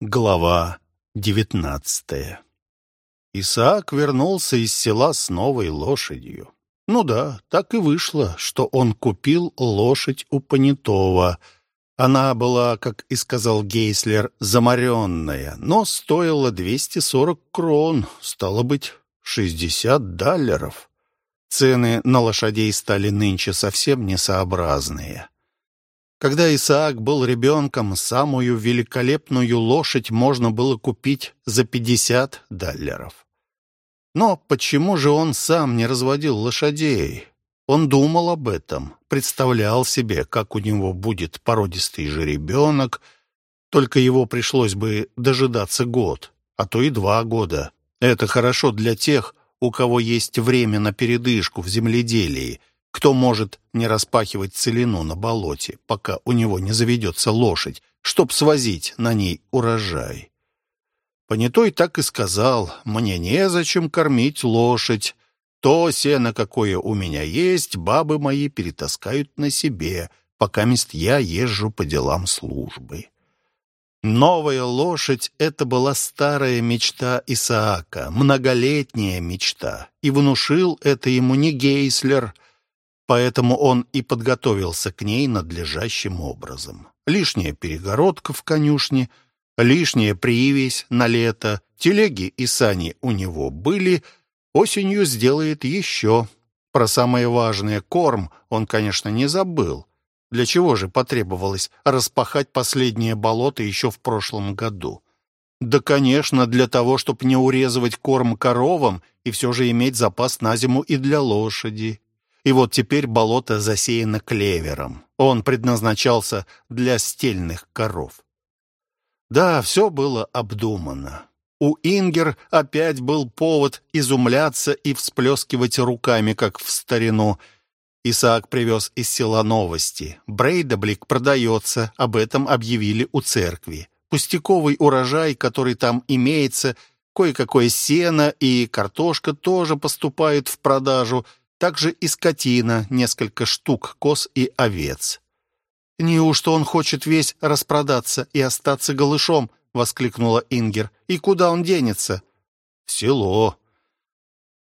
Глава девятнадцатая Исаак вернулся из села с новой лошадью. Ну да, так и вышло, что он купил лошадь у понятого. Она была, как и сказал Гейслер, замаренная, но стоила 240 крон, стало быть, 60 даллеров. Цены на лошадей стали нынче совсем несообразные. Когда Исаак был ребенком, самую великолепную лошадь можно было купить за 50 даллеров. Но почему же он сам не разводил лошадей? Он думал об этом, представлял себе, как у него будет породистый жеребенок, только его пришлось бы дожидаться год, а то и два года. Это хорошо для тех, у кого есть время на передышку в земледелии, кто может не распахивать целину на болоте, пока у него не заведется лошадь, чтоб свозить на ней урожай. Понятой так и сказал, мне незачем кормить лошадь. То сено, какое у меня есть, бабы мои перетаскают на себе, пока мест я езжу по делам службы. Новая лошадь — это была старая мечта Исаака, многолетняя мечта, и внушил это ему не Гейслер, поэтому он и подготовился к ней надлежащим образом. Лишняя перегородка в конюшне — лишняя привязь на лето, телеги и сани у него были, осенью сделает еще. Про самое важное — корм — он, конечно, не забыл. Для чего же потребовалось распахать последнее болото еще в прошлом году? Да, конечно, для того, чтобы не урезывать корм коровам и все же иметь запас на зиму и для лошади. И вот теперь болото засеяно клевером. Он предназначался для стельных коров. Да, все было обдумано. У Ингер опять был повод изумляться и всплескивать руками, как в старину. Исаак привез из села новости. Брейдаблик продается, об этом объявили у церкви. Пустяковый урожай, который там имеется, кое-какое сено и картошка тоже поступают в продажу, также и скотина, несколько штук коз и овец. «Неужто он хочет весь распродаться и остаться голышом?» — воскликнула Ингер. «И куда он денется?» «В село».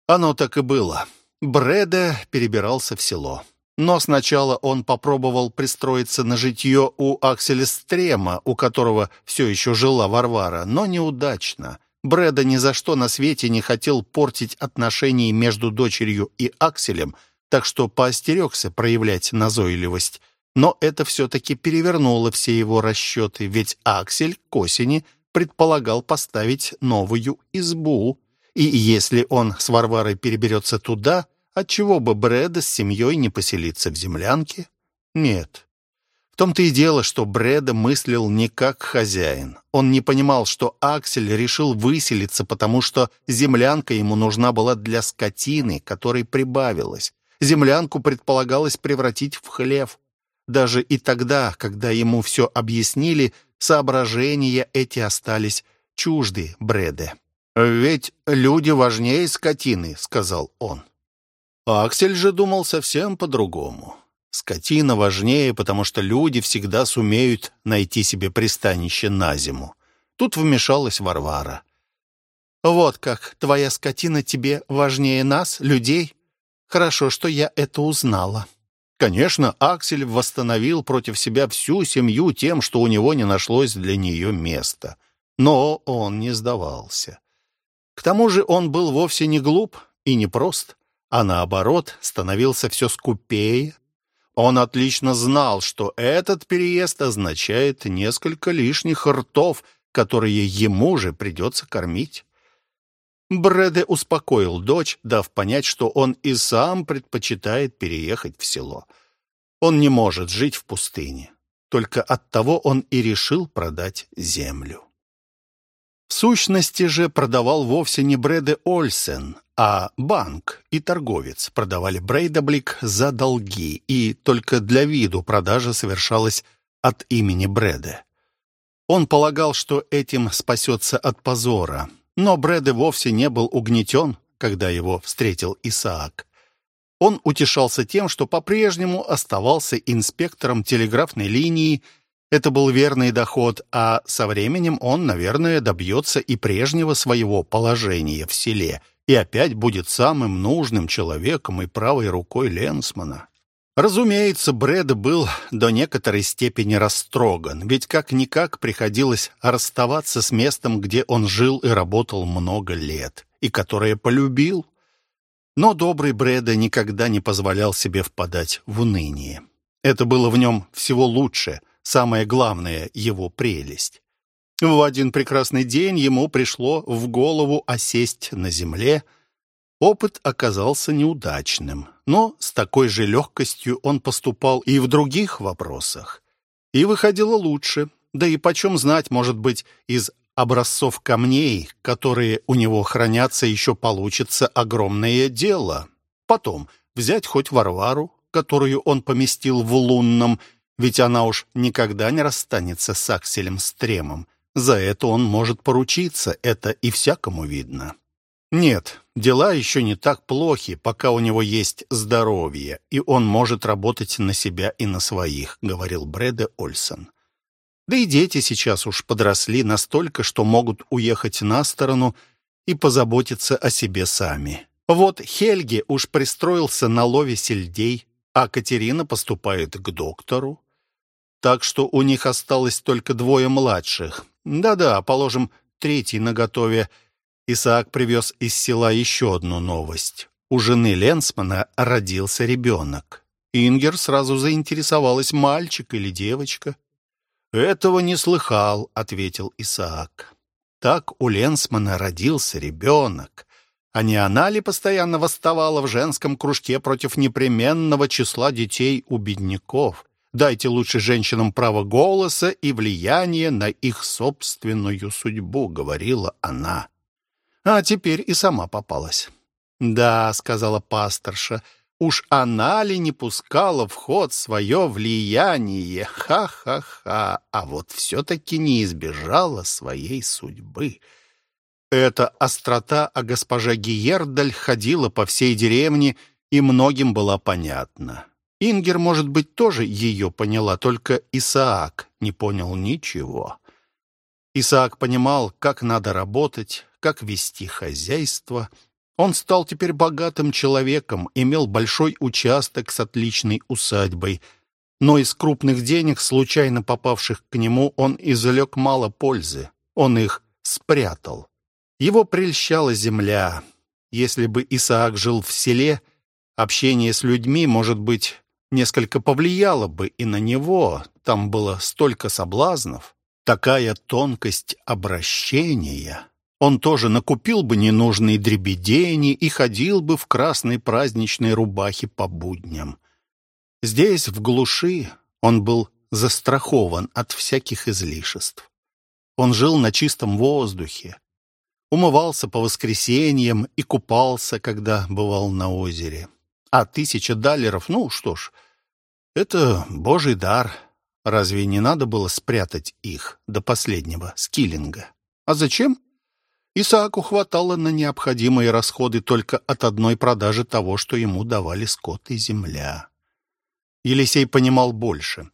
Оно так и было. Бреда перебирался в село. Но сначала он попробовал пристроиться на житье у Акселя Стрема, у которого все еще жила Варвара, но неудачно. Бреда ни за что на свете не хотел портить отношения между дочерью и Акселем, так что поостерегся проявлять назойливость. Но это все-таки перевернуло все его расчеты, ведь Аксель к осени предполагал поставить новую избу. И если он с Варварой переберется туда, отчего бы Брэда с семьей не поселиться в землянке? Нет. Том-то и дело, что Брэда мыслил не как хозяин. Он не понимал, что Аксель решил выселиться, потому что землянка ему нужна была для скотины, которой прибавилось. Землянку предполагалось превратить в хлев. Даже и тогда, когда ему все объяснили, соображения эти остались чужды Бреде. «Ведь люди важнее скотины», — сказал он. Аксель же думал совсем по-другому. Скотина важнее, потому что люди всегда сумеют найти себе пристанище на зиму. Тут вмешалась Варвара. «Вот как, твоя скотина тебе важнее нас, людей? Хорошо, что я это узнала». Конечно, Аксель восстановил против себя всю семью тем, что у него не нашлось для нее места. Но он не сдавался. К тому же он был вовсе не глуп и не прост, а наоборот становился все скупее. Он отлично знал, что этот переезд означает несколько лишних ртов, которые ему же придется кормить. Брэде успокоил дочь, дав понять, что он и сам предпочитает переехать в село. Он не может жить в пустыне. Только оттого он и решил продать землю. В сущности же продавал вовсе не Брэде Ольсен, а банк и торговец продавали Брейдаблик за долги, и только для виду продажа совершалась от имени Брэде. Он полагал, что этим спасется от позора, но Брэде вовсе не был угнетен, когда его встретил Исаак. Он утешался тем, что по-прежнему оставался инспектором телеграфной линии, Это был верный доход, а со временем он, наверное, добьется и прежнего своего положения в селе и опять будет самым нужным человеком и правой рукой Ленсмана. Разумеется, Брэд был до некоторой степени растроган, ведь как-никак приходилось расставаться с местом, где он жил и работал много лет, и которое полюбил. Но добрый Брэда никогда не позволял себе впадать в уныние. Это было в нем всего лучше — самая главная его прелесть. В один прекрасный день ему пришло в голову осесть на земле. Опыт оказался неудачным, но с такой же легкостью он поступал и в других вопросах. И выходило лучше, да и почем знать, может быть, из образцов камней, которые у него хранятся, еще получится огромное дело. Потом взять хоть Варвару, которую он поместил в лунном, ведь она уж никогда не расстанется с Акселем Стремом. За это он может поручиться, это и всякому видно. Нет, дела еще не так плохи, пока у него есть здоровье, и он может работать на себя и на своих, говорил Брэде Ольсон. Да и дети сейчас уж подросли настолько, что могут уехать на сторону и позаботиться о себе сами. Вот Хельге уж пристроился на лове сельдей, а Катерина поступает к доктору так что у них осталось только двое младших. Да-да, положим, третий наготове. Исаак привез из села еще одну новость. У жены Ленсмана родился ребенок. Ингер сразу заинтересовалась, мальчик или девочка. «Этого не слыхал», — ответил Исаак. «Так у Ленсмана родился ребенок. А не она ли постоянно восставала в женском кружке против непременного числа детей у бедняков?» Дайте лучше женщинам право голоса и влияние на их собственную судьбу», — говорила она. А теперь и сама попалась. «Да», — сказала пасторша, — «уж она ли не пускала в ход свое влияние? Ха-ха-ха! А вот все-таки не избежала своей судьбы». Эта острота о госпоже Гиердаль ходила по всей деревне, и многим была понятна. Ингер, может быть, тоже ее поняла, только Исаак не понял ничего. Исаак понимал, как надо работать, как вести хозяйство. Он стал теперь богатым человеком, имел большой участок с отличной усадьбой. Но из крупных денег, случайно попавших к нему, он извлек мало пользы. Он их спрятал. Его прельщала земля. Если бы Исаак жил в селе, общение с людьми, может быть, несколько повлияло бы и на него. Там было столько соблазнов, такая тонкость обращения. Он тоже накупил бы ненужные дребедени и ходил бы в красной праздничной рубахе по будням. Здесь, в глуши, он был застрахован от всяких излишеств. Он жил на чистом воздухе, умывался по воскресеньям и купался, когда бывал на озере. А тысяча даллеров, ну что ж, это божий дар. Разве не надо было спрятать их до последнего скиллинга? А зачем? Исааку хватало на необходимые расходы только от одной продажи того, что ему давали скот и земля. Елисей понимал больше.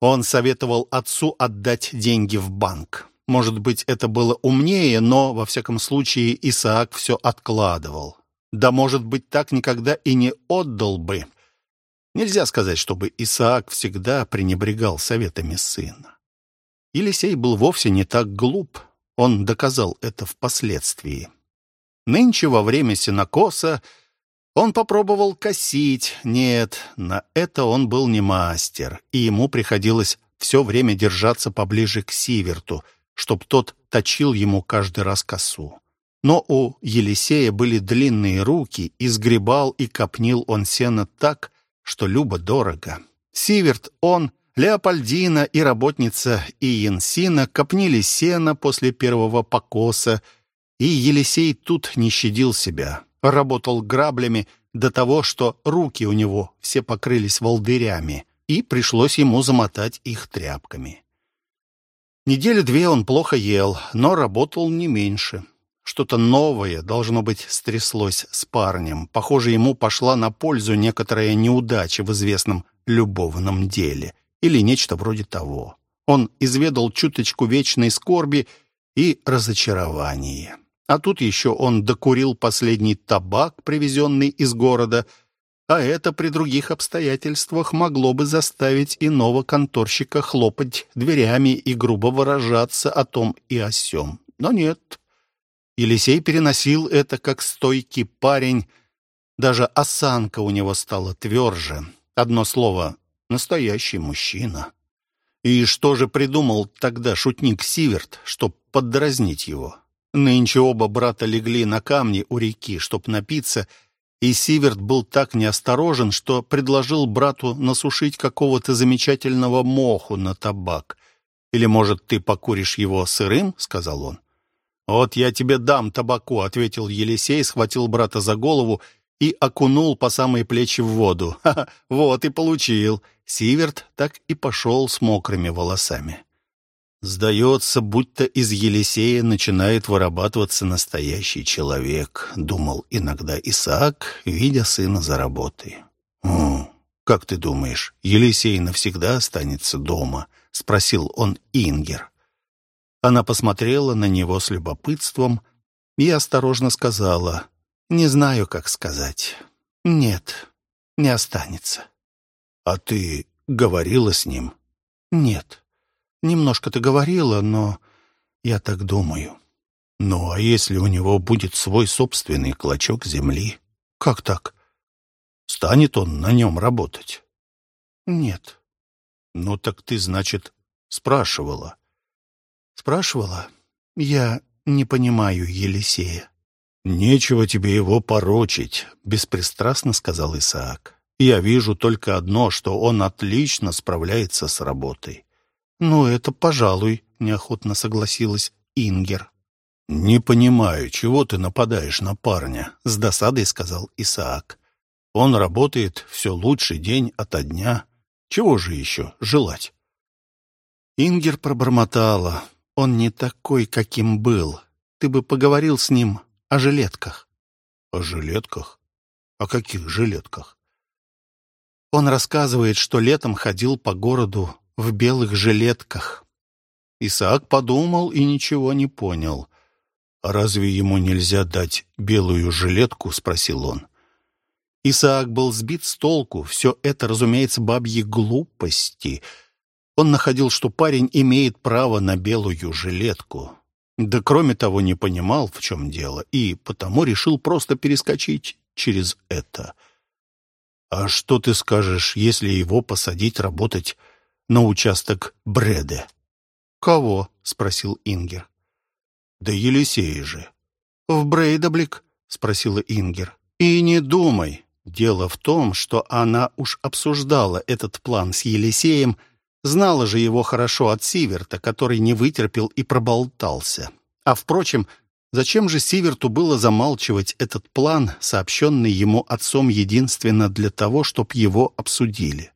Он советовал отцу отдать деньги в банк. Может быть, это было умнее, но, во всяком случае, Исаак все откладывал. Да, может быть, так никогда и не отдал бы. Нельзя сказать, чтобы Исаак всегда пренебрегал советами сына. Елисей был вовсе не так глуп, он доказал это впоследствии. Нынче во время сенокоса он попробовал косить. Нет, на это он был не мастер, и ему приходилось все время держаться поближе к Сиверту, чтоб тот точил ему каждый раз косу. Но у Елисея были длинные руки, и сгребал и копнил он сено так, что любо дорого. Сиверт, он, Леопольдина и работница Иенсина копнили сено после первого покоса, и Елисей тут не щадил себя. Работал граблями до того, что руки у него все покрылись волдырями, и пришлось ему замотать их тряпками. Недели две он плохо ел, но работал не меньше. Что-то новое, должно быть, стряслось с парнем. Похоже, ему пошла на пользу некоторая неудача в известном любовном деле или нечто вроде того. Он изведал чуточку вечной скорби и разочарования. А тут еще он докурил последний табак, привезенный из города, а это при других обстоятельствах могло бы заставить иного конторщика хлопать дверями и грубо выражаться о том и о сём. Но нет. Елисей переносил это как стойкий парень. Даже осанка у него стала тверже. Одно слово — настоящий мужчина. И что же придумал тогда шутник Сиверт, чтоб поддразнить его? Нынче оба брата легли на камни у реки, чтоб напиться, и Сиверт был так неосторожен, что предложил брату насушить какого-то замечательного моху на табак. «Или, может, ты покуришь его сырым?» — сказал он. «Вот я тебе дам табаку», — ответил Елисей, схватил брата за голову и окунул по самые плечи в воду. Ха -ха, вот и получил. Сиверт так и пошел с мокрыми волосами. «Сдается, будто из Елисея начинает вырабатываться настоящий человек», — думал иногда Исаак, видя сына за работой. «О, как ты думаешь, Елисей навсегда останется дома?» — спросил он Ингер. Она посмотрела на него с любопытством и осторожно сказала, «Не знаю, как сказать. Нет, не останется». «А ты говорила с ним?» «Нет. Немножко ты говорила, но я так думаю». «Ну, а если у него будет свой собственный клочок земли?» «Как так?» «Станет он на нем работать?» «Нет». «Ну, так ты, значит, спрашивала?» «Спрашивала? Я не понимаю Елисея». «Нечего тебе его порочить», — беспристрастно сказал Исаак. «Я вижу только одно, что он отлично справляется с работой». «Ну, это, пожалуй», — неохотно согласилась Ингер. «Не понимаю, чего ты нападаешь на парня», — с досадой сказал Исаак. «Он работает все лучше день ото дня. Чего же еще желать?» Ингер пробормотала. «Он не такой, каким был. Ты бы поговорил с ним о жилетках». «О жилетках? О каких жилетках?» Он рассказывает, что летом ходил по городу в белых жилетках. Исаак подумал и ничего не понял. «А разве ему нельзя дать белую жилетку?» — спросил он. Исаак был сбит с толку. Все это, разумеется, бабьи глупости. Он находил, что парень имеет право на белую жилетку. Да кроме того, не понимал, в чем дело, и потому решил просто перескочить через это. «А что ты скажешь, если его посадить работать на участок Бреде?» «Кого?» — спросил Ингер. «Да Елисей же». «В Брейдаблик?» — спросила Ингер. «И не думай. Дело в том, что она уж обсуждала этот план с Елисеем, — Знала же его хорошо от Сиверта, который не вытерпел и проболтался. А, впрочем, зачем же Сиверту было замалчивать этот план, сообщенный ему отцом единственно для того, чтобы его обсудили?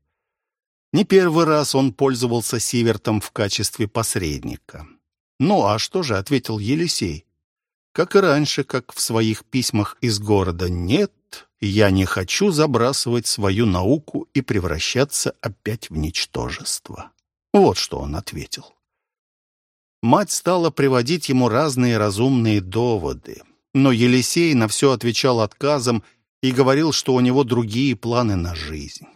Не первый раз он пользовался Сивертом в качестве посредника. «Ну, а что же?» — ответил Елисей. «Как и раньше, как в своих письмах из города. Нет, я не хочу забрасывать свою науку и превращаться опять в ничтожество. Вот что он ответил. Мать стала приводить ему разные разумные доводы, но Елисей на все отвечал отказом и говорил, что у него другие планы на жизнь.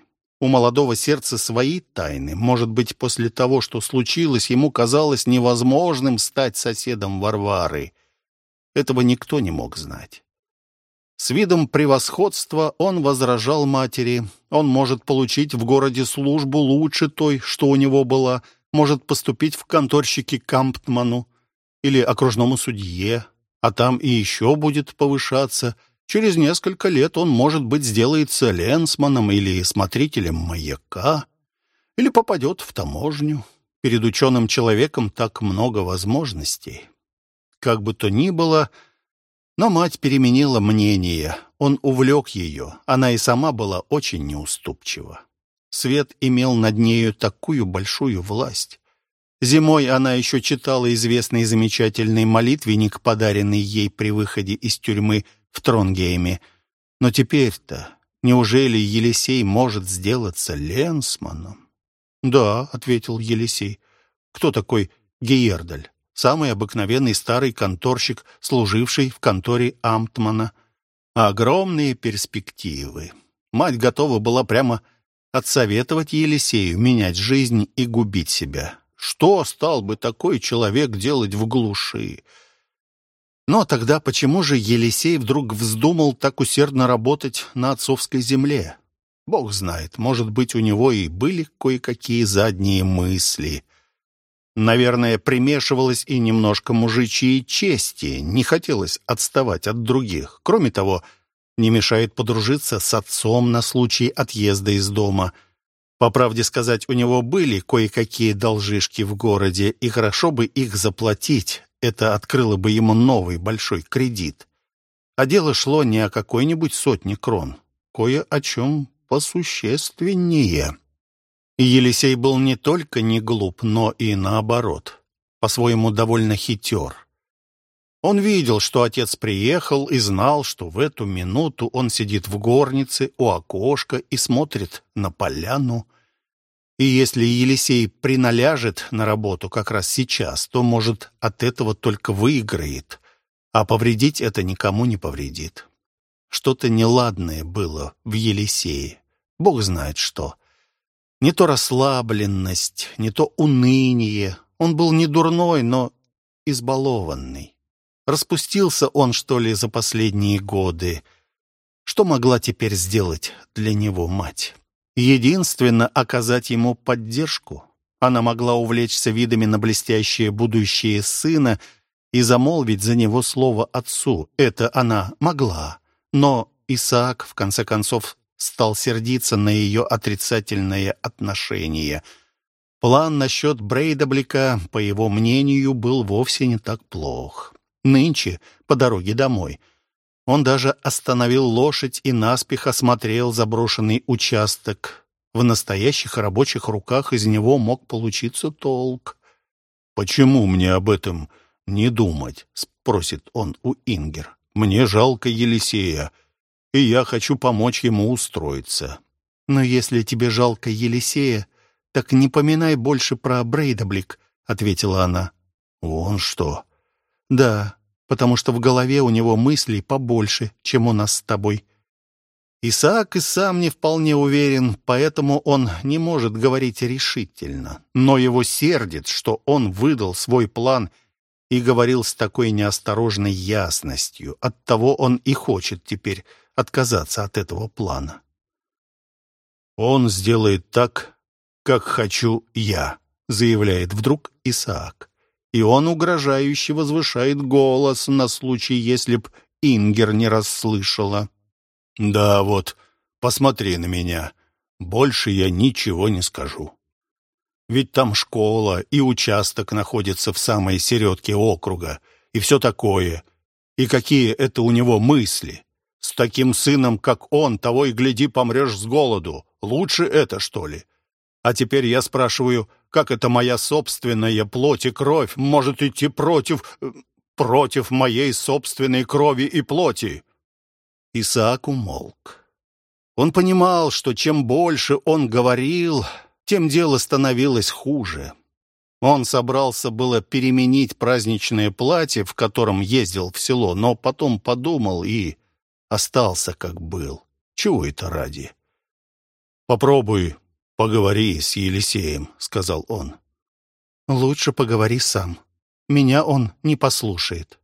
У молодого сердца свои тайны. Может быть, после того, что случилось, ему казалось невозможным стать соседом Варвары. Этого никто не мог знать. С видом превосходства он возражал матери. Он может получить в городе службу лучше той, что у него была, может поступить в конторщики Камптману или окружному судье, а там и еще будет повышаться. Через несколько лет он, может быть, сделается ленсманом или смотрителем маяка, или попадет в таможню. Перед ученым человеком так много возможностей. Как бы то ни было, но мать переменила мнение. Он увлек ее. Она и сама была очень неуступчива. Свет имел над нею такую большую власть. Зимой она еще читала известный замечательный молитвенник, подаренный ей при выходе из тюрьмы в Тронгейме. Но теперь-то, неужели Елисей может сделаться Ленсманом? «Да», — ответил Елисей, кто такой Гейердаль? Самый обыкновенный старый конторщик, служивший в конторе Амтмана. Огромные перспективы. Мать готова была прямо отсоветовать Елисею менять жизнь и губить себя. Что стал бы такой человек делать в глуши? Но тогда почему же Елисей вдруг вздумал так усердно работать на отцовской земле? Бог знает, может быть, у него и были кое-какие задние мысли. Наверное, примешивалось и немножко мужичьей чести, не хотелось отставать от других. Кроме того, не мешает подружиться с отцом на случай отъезда из дома. По правде сказать, у него были кое-какие должишки в городе, и хорошо бы их заплатить. Это открыло бы ему новый большой кредит. А дело шло не о какой-нибудь сотне крон, кое о чем посущественнее. Елисей был не только не глуп, но и наоборот, по-своему довольно хитер. Он видел, что отец приехал и знал, что в эту минуту он сидит в горнице у окошка и смотрит на поляну. И если Елисей приналяжет на работу как раз сейчас, то, может, от этого только выиграет, а повредить это никому не повредит. Что-то неладное было в Елисее. Бог знает что. Не то расслабленность, не то уныние. Он был не дурной, но избалованный. Распустился он, что ли, за последние годы. Что могла теперь сделать для него мать? Единственно, оказать ему поддержку. Она могла увлечься видами на блестящее будущее сына и замолвить за него слово отцу. Это она могла. Но Исаак, в конце концов, стал сердиться на ее отрицательное отношение. План насчет Брейдаблика, по его мнению, был вовсе не так плох. Нынче, по дороге домой, он даже остановил лошадь и наспех осмотрел заброшенный участок. В настоящих рабочих руках из него мог получиться толк. «Почему мне об этом не думать?» — спросит он у Ингер. «Мне жалко Елисея и я хочу помочь ему устроиться. Но если тебе жалко Елисея, так не поминай больше про Брейдаблик, ответила она. Он что? Да, потому что в голове у него мыслей побольше, чем у нас с тобой. Исаак и сам не вполне уверен, поэтому он не может говорить решительно. Но его сердит, что он выдал свой план и говорил с такой неосторожной ясностью. Оттого он и хочет теперь отказаться от этого плана. «Он сделает так, как хочу я», — заявляет вдруг Исаак. И он угрожающе возвышает голос на случай, если б Ингер не расслышала. «Да вот, посмотри на меня. Больше я ничего не скажу. Ведь там школа и участок находится в самой середке округа, и все такое. И какие это у него мысли. С таким сыном, как он, того и гляди, помрешь с голоду. Лучше это, что ли? А теперь я спрашиваю, как это моя собственная плоть и кровь может идти против... против моей собственной крови и плоти?» Исаак умолк. Он понимал, что чем больше он говорил, тем дело становилось хуже. Он собрался было переменить праздничное платье, в котором ездил в село, но потом подумал и остался как был. Чего это ради? «Попробуй, поговори с Елисеем», — сказал он. «Лучше поговори сам. Меня он не послушает».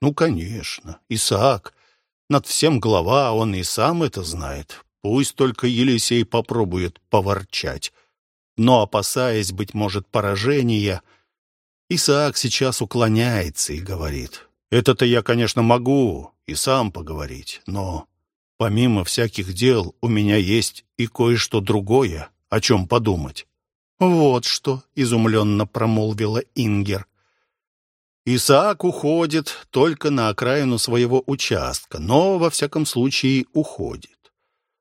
«Ну, конечно, Исаак. Над всем глава, он и сам это знает. Пусть только Елисей попробует поворчать. Но, опасаясь, быть может, поражения, Исаак сейчас уклоняется и говорит, «Это-то я, конечно, могу, и сам поговорить, но помимо всяких дел у меня есть и кое-что другое, о чем подумать». «Вот что!» — изумленно промолвила Ингер. Исаак уходит только на окраину своего участка, но, во всяком случае, уходит.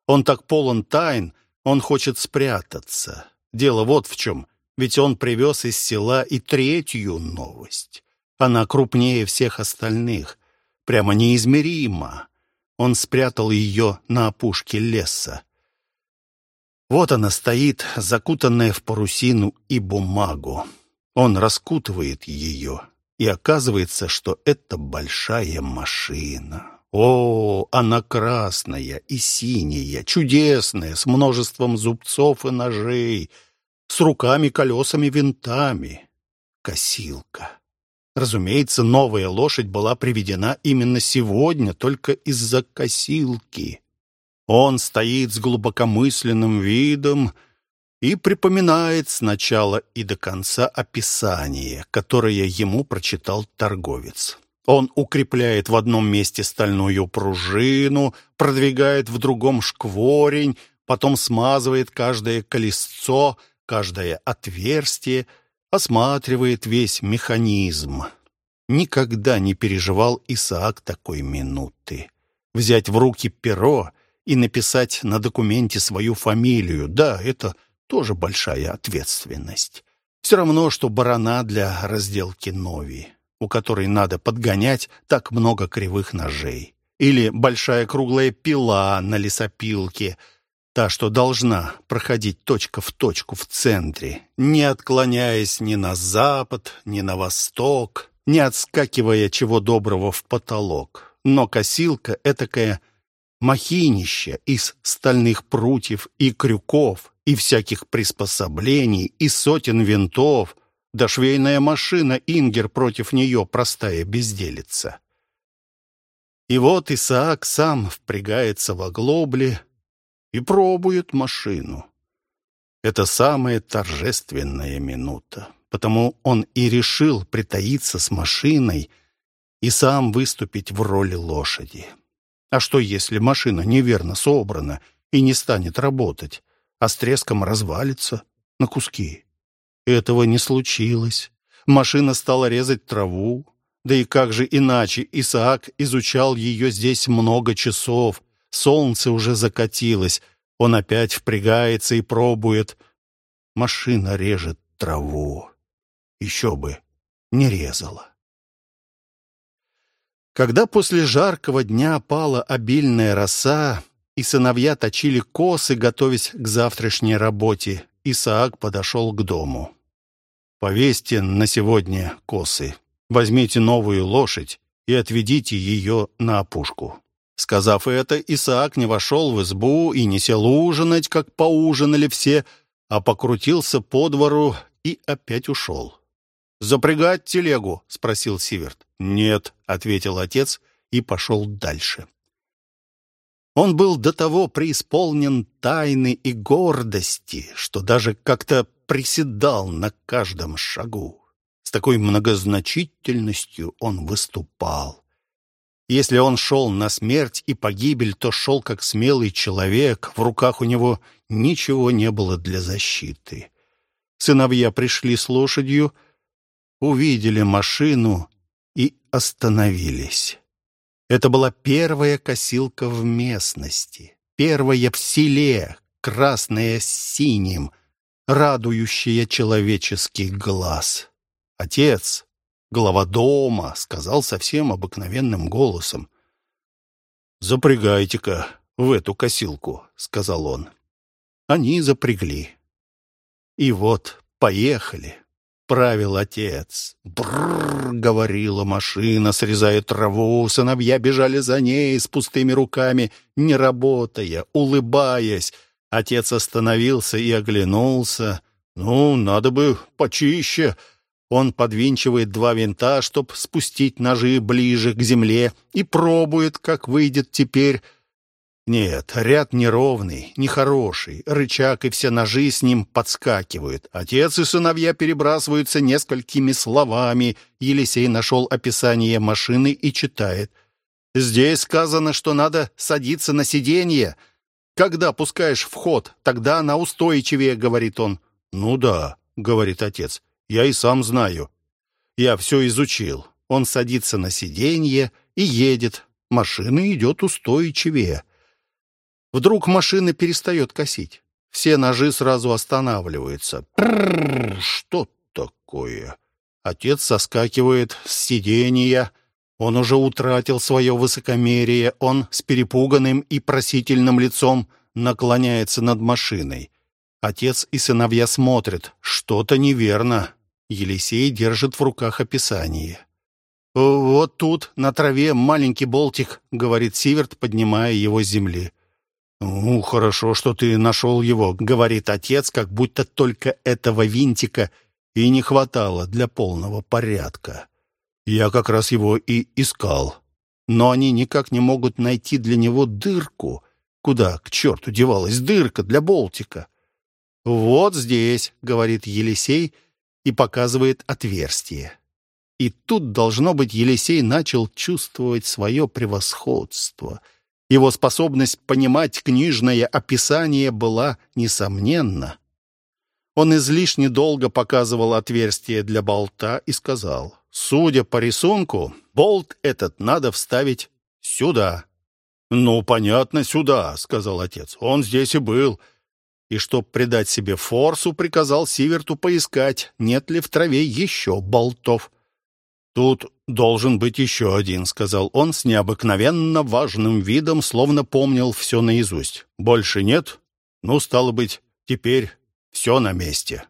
Он так полон тайн, он хочет спрятаться. Дело вот в чем, ведь он привез из села и третью новость. Она крупнее всех остальных прямо неизмеримо. Он спрятал ее на опушке леса. Вот она стоит, закутанная в парусину и бумагу. Он раскутывает ее, и оказывается, что это большая машина. О, она красная и синяя, чудесная, с множеством зубцов и ножей, с руками-колесами-винтами. Косилка. Разумеется, новая лошадь была приведена именно сегодня, только из-за косилки. Он стоит с глубокомысленным видом и припоминает сначала и до конца описание, которое ему прочитал торговец. Он укрепляет в одном месте стальную пружину, продвигает в другом шкворень, потом смазывает каждое колесцо, каждое отверстие, осматривает весь механизм. Никогда не переживал Исаак такой минуты. Взять в руки перо и написать на документе свою фамилию, да, это тоже большая ответственность. Все равно, что барана для разделки нови у которой надо подгонять так много кривых ножей. Или большая круглая пила на лесопилке, та, что должна проходить точка в точку в центре, не отклоняясь ни на запад, ни на восток, не отскакивая чего доброго в потолок. Но косилка — этакое махинище из стальных прутьев и крюков, и всяких приспособлений, и сотен винтов, да швейная машина Ингер против нее простая безделица. И вот Исаак сам впрягается в оглобле и пробует машину. Это самая торжественная минута, потому он и решил притаиться с машиной и сам выступить в роли лошади. А что, если машина неверно собрана и не станет работать, а с треском развалится на куски? Этого не случилось. Машина стала резать траву. Да и как же иначе, Исаак изучал ее здесь много часов. Солнце уже закатилось. Он опять впрягается и пробует. Машина режет траву. Еще бы не резала. Когда после жаркого дня пала обильная роса, и сыновья точили косы, готовясь к завтрашней работе, Исаак подошел к дому. «Повесьте на сегодня косы. Возьмите новую лошадь и отведите ее на опушку». Сказав это, Исаак не вошел в избу и не сел ужинать, как поужинали все, а покрутился по двору и опять ушел. «Запрягать телегу?» — спросил Сиверт. «Нет», — ответил отец и пошел дальше. Он был до того преисполнен тайны и гордости, что даже как-то приседал на каждом шагу. С такой многозначительностью он выступал. Если он шел на смерть и погибель, то шел как смелый человек, в руках у него ничего не было для защиты. Сыновья пришли с лошадью, увидели машину и остановились. Это была первая косилка в местности, первая в селе, красная с синим, радующая человеческий глаз. Отец, глава дома, сказал совсем обыкновенным голосом. «Запрягайте-ка в эту косилку», — сказал он. Они запрягли. И вот поехали правил отец. «Брррр!» — говорила машина, срезая траву. Сыновья бежали за ней с пустыми руками, не работая, улыбаясь. Отец остановился и оглянулся. «Ну, надо бы почище». Он подвинчивает два винта, чтоб спустить ножи ближе к земле, и пробует, как выйдет теперь. Нет, ряд неровный, нехороший, рычаг и все ножи с ним подскакивают. Отец и сыновья перебрасываются несколькими словами. Елисей нашел описание машины и читает. «Здесь сказано, что надо садиться на сиденье. Когда пускаешь в ход, тогда она устойчивее», — говорит он. «Ну да», — говорит отец, — «я и сам знаю. Я все изучил. Он садится на сиденье и едет. Машина идет устойчивее». Вдруг машина перестает косить. Все ножи сразу останавливаются. Что такое? Отец соскакивает с сиденья. Он уже утратил свое высокомерие. Он с перепуганным и просительным лицом наклоняется над машиной. Отец и сыновья смотрят. Что-то неверно. Елисей держит в руках описание. «Вот тут, на траве, маленький болтик», — говорит Сиверт, поднимая его с земли. «Ну, хорошо, что ты нашел его», — говорит отец, как будто только этого винтика и не хватало для полного порядка. «Я как раз его и искал. Но они никак не могут найти для него дырку. Куда, к черту, девалась дырка для болтика?» «Вот здесь», — говорит Елисей и показывает отверстие. И тут, должно быть, Елисей начал чувствовать свое превосходство — его способность понимать книжное описание была несомненна. Он излишне долго показывал отверстие для болта и сказал, «Судя по рисунку, болт этот надо вставить сюда». «Ну, понятно, сюда», — сказал отец. «Он здесь и был». И чтоб придать себе форсу, приказал Сиверту поискать, нет ли в траве еще болтов. «Тут должен быть еще один», — сказал он с необыкновенно важным видом, словно помнил все наизусть. «Больше нет? Ну, стало быть, теперь все на месте».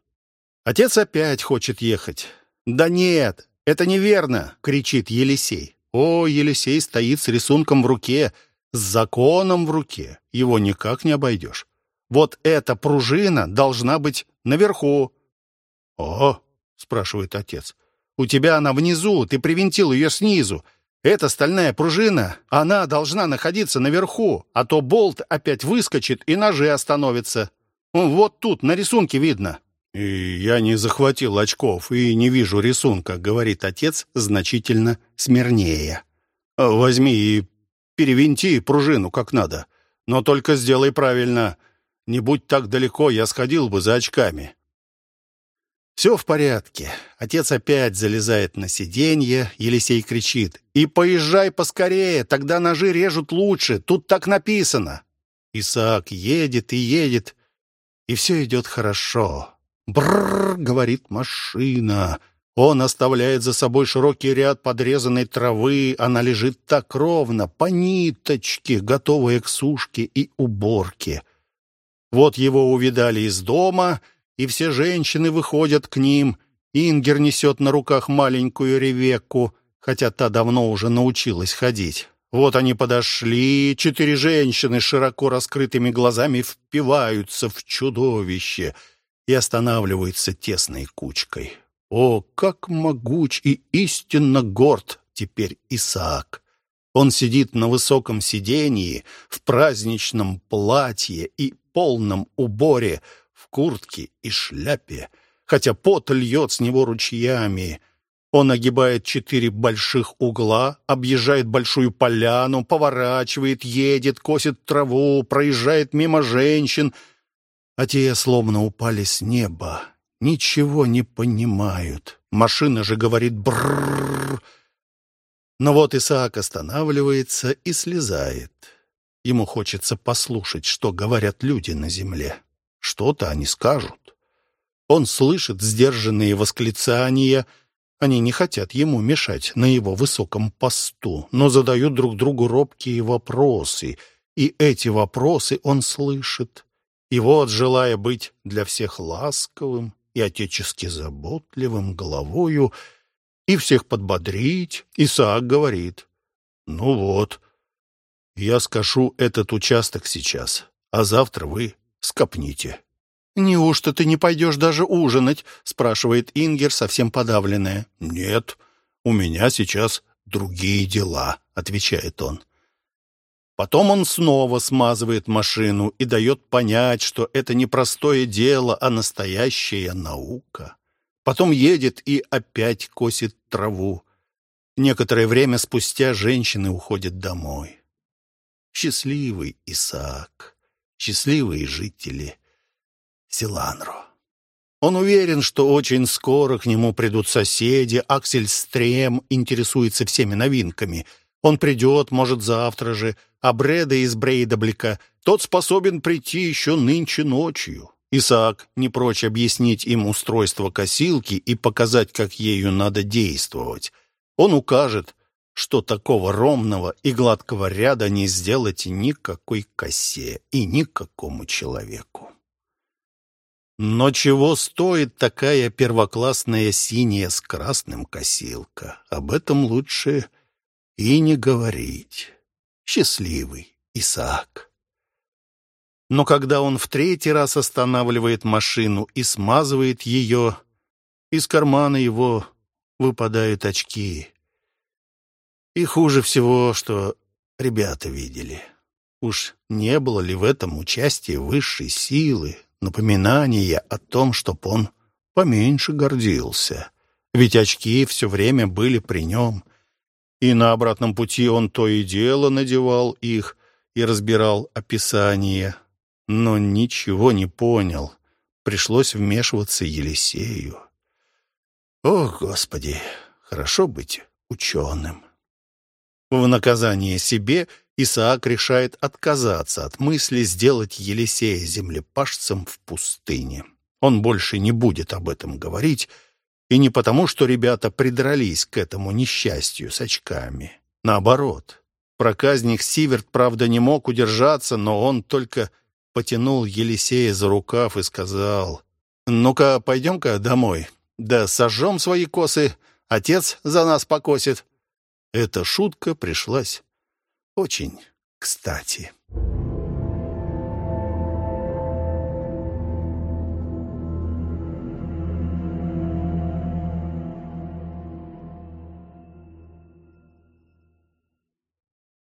Отец опять хочет ехать. «Да нет, это неверно!» — кричит Елисей. О, Елисей стоит с рисунком в руке, с законом в руке. Его никак не обойдешь. Вот эта пружина должна быть наверху. «О!» — спрашивает отец. У тебя она внизу, ты привинтил ее снизу. Эта стальная пружина, она должна находиться наверху, а то болт опять выскочит и ножи остановятся. Вот тут, на рисунке видно». «И я не захватил очков и не вижу рисунка», — говорит отец значительно смирнее. «Возьми и перевинти пружину как надо, но только сделай правильно. Не будь так далеко, я сходил бы за очками». Все в порядке. Отец опять залезает на сиденье, Елисей кричит. «И поезжай поскорее, тогда ножи режут лучше, тут так написано». Исаак едет и едет, и все идет хорошо. «Брррр», — говорит машина. Он оставляет за собой широкий ряд подрезанной травы, она лежит так ровно, по ниточке, готовая к сушке и уборке. Вот его увидали из дома — и все женщины выходят к ним. Ингер несет на руках маленькую Ревекку, хотя та давно уже научилась ходить. Вот они подошли, четыре женщины широко раскрытыми глазами впиваются в чудовище и останавливаются тесной кучкой. О, как могуч и истинно горд теперь Исаак! Он сидит на высоком сиденье, в праздничном платье и полном уборе, в куртке и шляпе, хотя пот льет с него ручьями. Он огибает четыре больших угла, объезжает большую поляну, поворачивает, едет, косит траву, проезжает мимо женщин, а те словно упали с неба. Ничего не понимают. Машина же говорит брррр. Но вот Исаак останавливается и слезает. Ему хочется послушать, что говорят люди на земле. Что-то они скажут. Он слышит сдержанные восклицания. Они не хотят ему мешать на его высоком посту, но задают друг другу робкие вопросы, и эти вопросы он слышит. И вот, желая быть для всех ласковым и отечески заботливым головою, и всех подбодрить, Исаак говорит, «Ну вот, я скажу этот участок сейчас, а завтра вы скопните». «Неужто ты не пойдешь даже ужинать?» — спрашивает Ингер, совсем подавленная. «Нет, у меня сейчас другие дела», — отвечает он. Потом он снова смазывает машину и дает понять, что это не простое дело, а настоящая наука. Потом едет и опять косит траву. Некоторое время спустя женщины уходят домой. Счастливый Исаак счастливые жители Силанро. Он уверен, что очень скоро к нему придут соседи. Аксель Стрем интересуется всеми новинками. Он придет, может, завтра же. А Бреда из Брейдаблика, тот способен прийти еще нынче ночью. Исаак не прочь объяснить им устройство косилки и показать, как ею надо действовать. Он укажет, что такого ровного и гладкого ряда не сделать никакой косе и никакому человеку. Но чего стоит такая первоклассная синяя с красным косилка? Об этом лучше и не говорить. Счастливый Исаак. Но когда он в третий раз останавливает машину и смазывает ее, из кармана его выпадают очки. И хуже всего, что ребята видели. Уж не было ли в этом участие высшей силы, напоминания о том, чтоб он поменьше гордился? Ведь очки все время были при нем, и на обратном пути он то и дело надевал их и разбирал описание, но ничего не понял. Пришлось вмешиваться Елисею. О, Господи, хорошо быть ученым. В наказание себе Исаак решает отказаться от мысли сделать Елисея землепашцем в пустыне. Он больше не будет об этом говорить, и не потому, что ребята придрались к этому несчастью с очками. Наоборот, проказник Сиверт, правда, не мог удержаться, но он только потянул Елисея за рукав и сказал, «Ну-ка, пойдем-ка домой, да сожжем свои косы, отец за нас покосит». Эта шутка пришлась очень кстати.